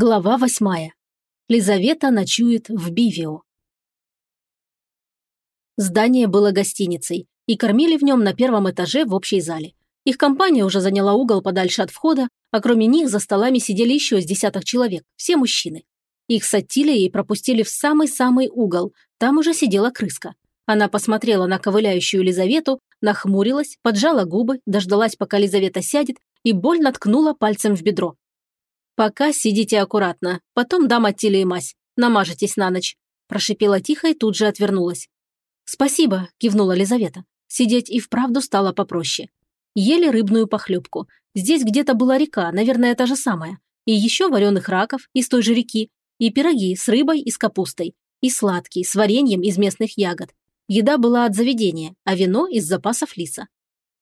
Глава восьмая. Лизавета ночует в Бивио. Здание было гостиницей, и кормили в нем на первом этаже в общей зале. Их компания уже заняла угол подальше от входа, а кроме них за столами сидели еще с десяток человек, все мужчины. Их с Аттилией пропустили в самый-самый угол, там уже сидела крыска. Она посмотрела на ковыляющую Лизавету, нахмурилась, поджала губы, дождалась, пока Лизавета сядет, и больно ткнула пальцем в бедро. «Пока сидите аккуратно, потом дам Аттиле и мазь. Намажетесь на ночь», – прошипела тихо и тут же отвернулась. «Спасибо», – кивнула Лизавета. Сидеть и вправду стало попроще. Ели рыбную похлебку. Здесь где-то была река, наверное, та же самая. И еще вареных раков из той же реки. И пироги с рыбой и с капустой. И сладкий, с вареньем из местных ягод. Еда была от заведения, а вино из запасов лиса.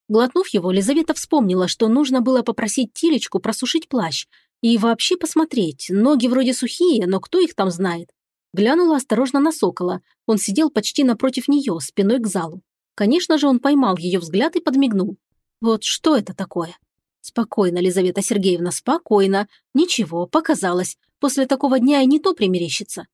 Глотнув его, Лизавета вспомнила, что нужно было попросить Тилечку просушить плащ, и вообще посмотреть, ноги вроде сухие, но кто их там знает? Глянула осторожно на сокола. Он сидел почти напротив нее, спиной к залу. Конечно же, он поймал ее взгляд и подмигнул. Вот что это такое? Спокойно, Лизавета Сергеевна, спокойно. Ничего, показалось. После такого дня и не то примерещится.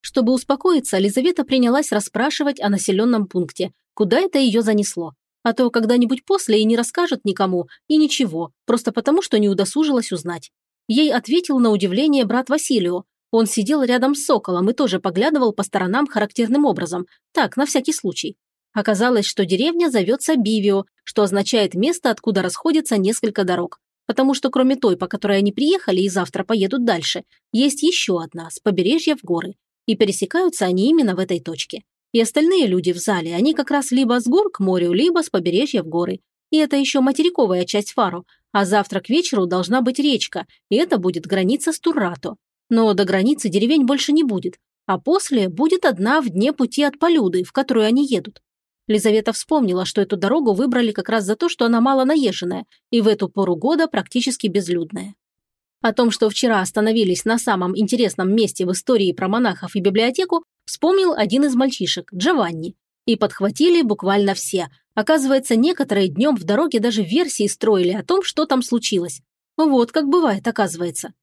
Чтобы успокоиться, Лизавета принялась расспрашивать о населенном пункте, куда это ее занесло. А то когда-нибудь после и не расскажет никому, и ничего, просто потому, что не удосужилась узнать. Ей ответил на удивление брат Василию. Он сидел рядом с соколом и тоже поглядывал по сторонам характерным образом. Так, на всякий случай. Оказалось, что деревня зовется Бивио, что означает место, откуда расходятся несколько дорог. Потому что кроме той, по которой они приехали и завтра поедут дальше, есть еще одна, с побережья в горы. И пересекаются они именно в этой точке. И остальные люди в зале, они как раз либо с гор к морю, либо с побережья в горы. И это еще материковая часть Фару, а завтра к вечеру должна быть речка, и это будет граница с Туррато. Но до границы деревень больше не будет, а после будет одна в дне пути от Полюды, в которую они едут. Лизавета вспомнила, что эту дорогу выбрали как раз за то, что она мало наезженная и в эту пору года практически безлюдная. О том, что вчера остановились на самом интересном месте в истории про монахов и библиотеку, вспомнил один из мальчишек, Джованни. И подхватили буквально все, Оказывается, некоторые днем в дороге даже версии строили о том, что там случилось. Вот как бывает, оказывается.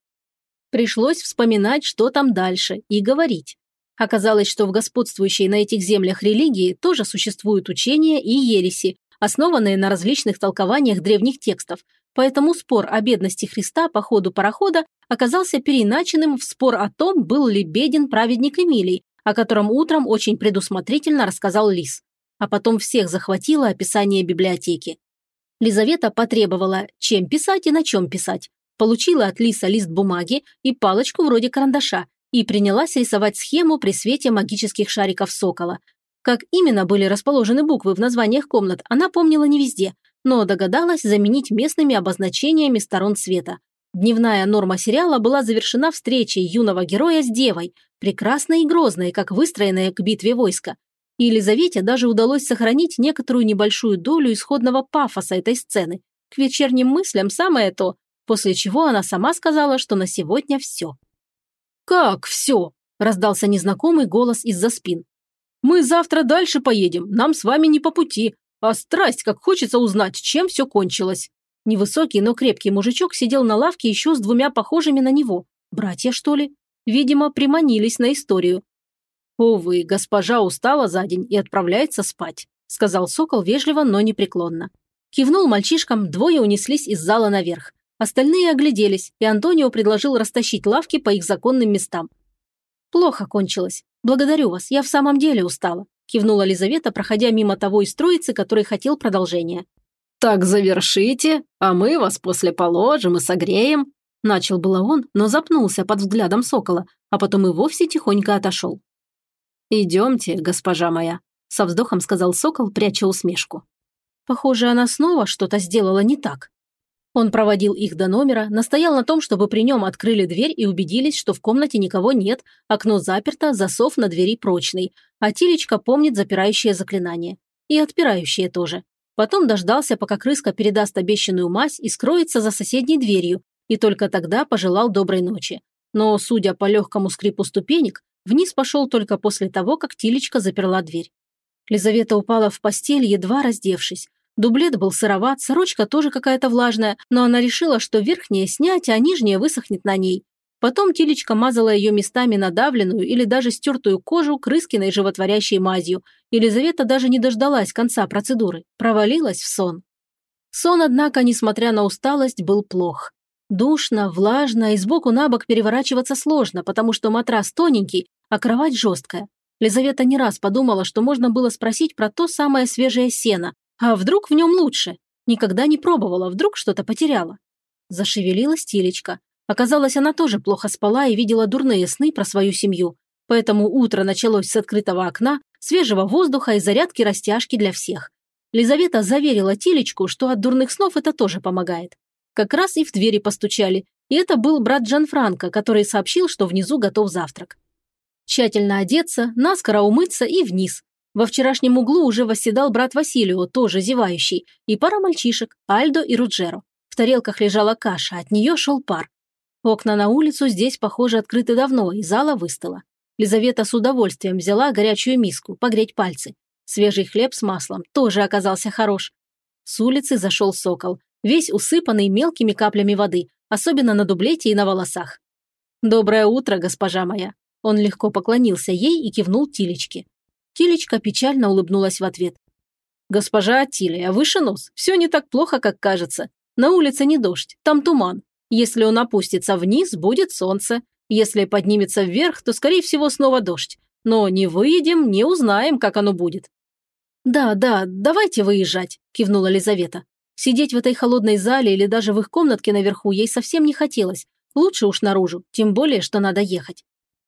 Пришлось вспоминать, что там дальше, и говорить. Оказалось, что в господствующей на этих землях религии тоже существуют учения и ереси, основанные на различных толкованиях древних текстов, поэтому спор о бедности Христа по ходу парохода оказался переиначенным в спор о том, был ли беден праведник Эмилий, о котором утром очень предусмотрительно рассказал Лис а потом всех захватило описание библиотеки. Лизавета потребовала, чем писать и на чем писать. Получила от Лиса лист бумаги и палочку вроде карандаша и принялась рисовать схему при свете магических шариков сокола. Как именно были расположены буквы в названиях комнат, она помнила не везде, но догадалась заменить местными обозначениями сторон света. Дневная норма сериала была завершена встречей юного героя с девой, прекрасной и грозной, как выстроенная к битве войска, и Елизавете даже удалось сохранить некоторую небольшую долю исходного пафоса этой сцены. К вечерним мыслям самое то, после чего она сама сказала, что на сегодня все. «Как все?» – раздался незнакомый голос из-за спин. «Мы завтра дальше поедем, нам с вами не по пути, а страсть, как хочется узнать, чем все кончилось». Невысокий, но крепкий мужичок сидел на лавке еще с двумя похожими на него. Братья, что ли? Видимо, приманились на историю. «Увы, госпожа устала за день и отправляется спать», сказал сокол вежливо, но непреклонно. Кивнул мальчишкам, двое унеслись из зала наверх. Остальные огляделись, и Антонио предложил растащить лавки по их законным местам. «Плохо кончилось. Благодарю вас, я в самом деле устала», кивнула Лизавета, проходя мимо того из троицы, который хотел продолжения. «Так завершите, а мы вас после положим и согреем», начал было он, но запнулся под взглядом сокола, а потом и вовсе тихонько отошел. «Идемте, госпожа моя», – со вздохом сказал сокол, пряча усмешку. Похоже, она снова что-то сделала не так. Он проводил их до номера, настоял на том, чтобы при нем открыли дверь и убедились, что в комнате никого нет, окно заперто, засов на двери прочный, а Тилечка помнит запирающее заклинание. И отпирающее тоже. Потом дождался, пока крыска передаст обещанную мазь и скроется за соседней дверью, и только тогда пожелал доброй ночи. Но, судя по легкому скрипу ступенек, Вниз пошел только после того, как Тилечка заперла дверь. Лизавета упала в постель, едва раздевшись. Дублет был сыроват, сорочка тоже какая-то влажная, но она решила, что верхнее снять, а нижнее высохнет на ней. Потом Тилечка мазала ее местами надавленную или даже стертую кожу крыскиной животворящей мазью. Елизавета даже не дождалась конца процедуры, провалилась в сон. Сон, однако, несмотря на усталость, был плох. Душно, влажно и сбоку на бок переворачиваться сложно, потому что матрас тоненький, а кровать жесткая. Лизавета не раз подумала, что можно было спросить про то самое свежее сено, а вдруг в нем лучше? Никогда не пробовала, вдруг что-то потеряла. Зашевелилась Тилечка. Оказалось, она тоже плохо спала и видела дурные сны про свою семью. Поэтому утро началось с открытого окна, свежего воздуха и зарядки растяжки для всех. Лизавета заверила Тилечку, что от дурных снов это тоже помогает. Как раз и в двери постучали, и это был брат Джанфранко, который сообщил, что внизу готов завтрак. Тщательно одеться, наскоро умыться и вниз. Во вчерашнем углу уже восседал брат Василио, тоже зевающий, и пара мальчишек, Альдо и Руджеро. В тарелках лежала каша, от нее шел пар. Окна на улицу здесь, похоже, открыты давно, и зала выстыла. Лизавета с удовольствием взяла горячую миску, погреть пальцы. Свежий хлеб с маслом тоже оказался хорош. С улицы зашел сокол, весь усыпанный мелкими каплями воды, особенно на дублете и на волосах. «Доброе утро, госпожа моя!» Он легко поклонился ей и кивнул Тилечке. Тилечка печально улыбнулась в ответ. «Госпожа Атилия, выше нос. Все не так плохо, как кажется. На улице не дождь, там туман. Если он опустится вниз, будет солнце. Если поднимется вверх, то, скорее всего, снова дождь. Но не выедем, не узнаем, как оно будет». «Да, да, давайте выезжать», – кивнула Лизавета. Сидеть в этой холодной зале или даже в их комнатке наверху ей совсем не хотелось. Лучше уж наружу, тем более, что надо ехать.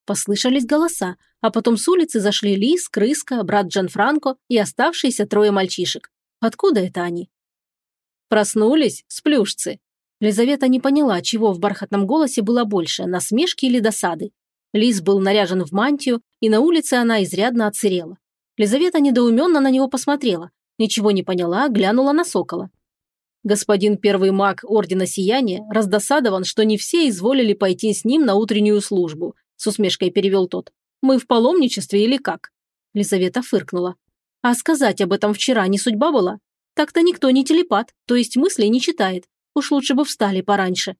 Послышались голоса, а потом с улицы зашли Лис, Крыска, брат Джанфранко и оставшиеся трое мальчишек. Откуда это они? Проснулись, сплюшцы, Лизавета не поняла, чего в бархатном голосе было больше, насмешки или досады. Лис был наряжен в мантию, и на улице она изрядно отсырела. Лизавета недоуменно на него посмотрела, ничего не поняла, глянула на сокола. Господин первый маг Ордена Сияния раздосадован, что не все изволили пойти с ним на утреннюю службу, с усмешкой перевел тот. Мы в паломничестве или как? Лизавета фыркнула. А сказать об этом вчера не судьба была? Так-то никто не телепат, то есть мыслей не читает. Уж лучше бы встали пораньше.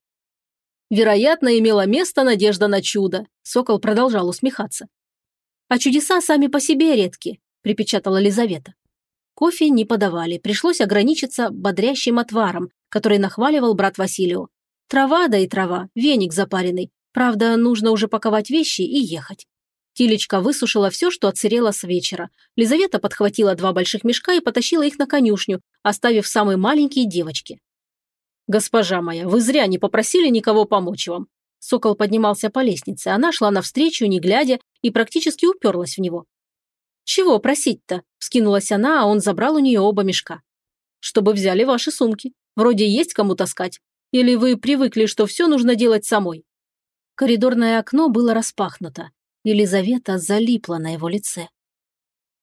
Вероятно, имела место надежда на чудо. Сокол продолжал усмехаться. А чудеса сами по себе редки, припечатала Лизавета. Кофе не подавали, пришлось ограничиться бодрящим отваром, который нахваливал брат Василию. Трава да и трава, веник запаренный. Правда, нужно уже паковать вещи и ехать. Тилечка высушила все, что отсырело с вечера. Лизавета подхватила два больших мешка и потащила их на конюшню, оставив самые маленькие девочки. «Госпожа моя, вы зря не попросили никого помочь вам». Сокол поднимался по лестнице, она шла навстречу, не глядя, и практически уперлась в него. «Чего просить-то?» – вскинулась она, а он забрал у нее оба мешка. «Чтобы взяли ваши сумки. Вроде есть кому таскать. Или вы привыкли, что все нужно делать самой?» Коридорное окно было распахнуто. Елизавета залипла на его лице.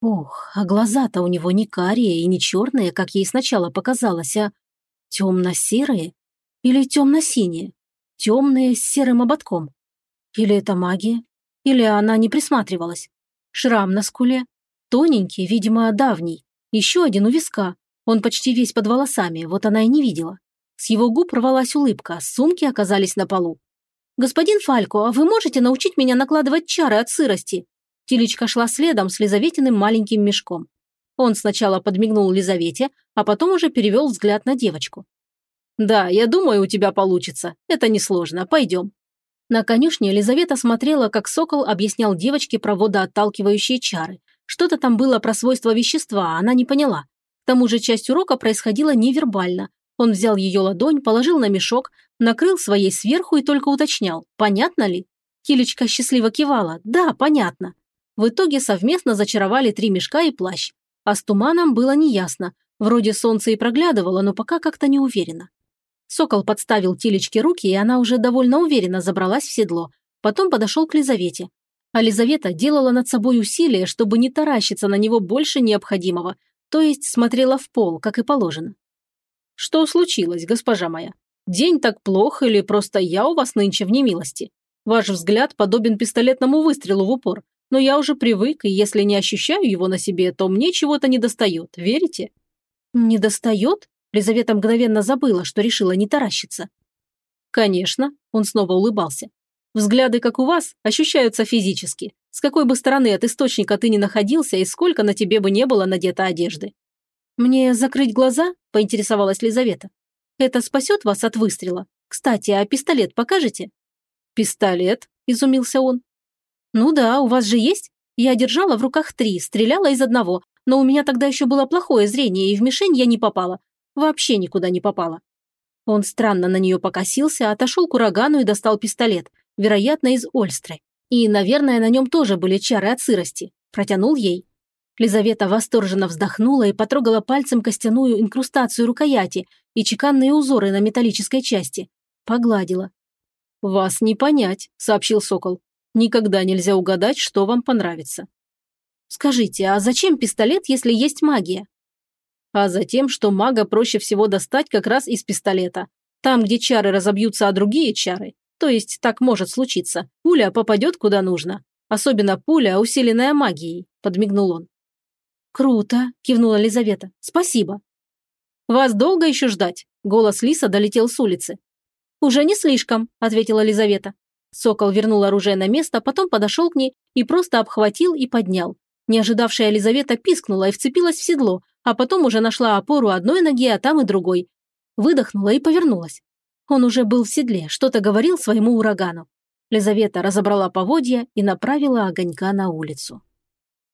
Ох, а глаза-то у него не карие и не черные, как ей сначала показалось, а Темно-серые? Или темно-синие? Темные с серым ободком? Или это магия? Или она не присматривалась? Шрам на скуле? Тоненький, видимо, давний. Еще один у виска. Он почти весь под волосами, вот она и не видела. С его губ рвалась улыбка, сумки оказались на полу. «Господин Фалько, а вы можете научить меня накладывать чары от сырости?» Тилечка шла следом с Лизаветиным маленьким мешком. Он сначала подмигнул Лизавете, а потом уже перевел взгляд на девочку. «Да, я думаю, у тебя получится. Это несложно. Пойдем». На конюшне Елизавета смотрела, как сокол объяснял девочке про водоотталкивающие чары. Что-то там было про свойства вещества, она не поняла. К тому же часть урока происходила невербально. Он взял ее ладонь, положил на мешок, накрыл своей сверху и только уточнял, понятно ли? Килечка счастливо кивала, да, понятно. В итоге совместно зачаровали три мешка и плащ. А с туманом было неясно. Вроде солнце и проглядывало, но пока как-то не уверенно. Сокол подставил Тилечке руки, и она уже довольно уверенно забралась в седло. Потом подошел к Лизавете. А Лизавета делала над собой усилие, чтобы не таращиться на него больше необходимого, то есть смотрела в пол, как и положено. «Что случилось, госпожа моя? День так плох или просто я у вас нынче в немилости? Ваш взгляд подобен пистолетному выстрелу в упор но я уже привык, и если не ощущаю его на себе, то мне чего-то недостает, верите?» «Недостает?» Лизавета мгновенно забыла, что решила не таращиться. «Конечно», – он снова улыбался. Взгляды, как у вас, ощущаются физически. С какой бы стороны от источника ты ни находился и сколько на тебе бы не было надето одежды. «Мне закрыть глаза?» – поинтересовалась Лизавета. «Это спасет вас от выстрела? Кстати, а пистолет покажете?» «Пистолет?» – изумился он. «Ну да, у вас же есть? Я держала в руках три, стреляла из одного, но у меня тогда еще было плохое зрение, и в мишень я не попала. Вообще никуда не попала». Он странно на нее покосился, отошел к урагану и достал пистолет, вероятно, из Ольстры. И, наверное, на нем тоже были чары от сырости. Протянул ей. Лизавета восторженно вздохнула и потрогала пальцем костяную инкрустацию рукояти и чеканные узоры на металлической части. Погладила. «Вас не понять», – сообщил Сокол. «Никогда нельзя угадать, что вам понравится». «Скажите, а зачем пистолет, если есть магия?» «А затем, что мага проще всего достать как раз из пистолета. Там, где чары разобьются о другие чары, то есть так может случиться, пуля попадет куда нужно. Особенно пуля, усиленная магией», – подмигнул он. «Круто», – кивнула Лизавета. «Спасибо». «Вас долго еще ждать?» – голос Лиса долетел с улицы. «Уже не слишком», – ответила Лизавета. Сокол вернул оружие на место, потом подошел к ней и просто обхватил и поднял. Не ожидавшая Елизавета пискнула и вцепилась в седло, а потом уже нашла опору одной ноги, а там и другой. Выдохнула и повернулась. Он уже был в седле, что-то говорил своему урагану. Лизавета разобрала поводья и направила огонька на улицу.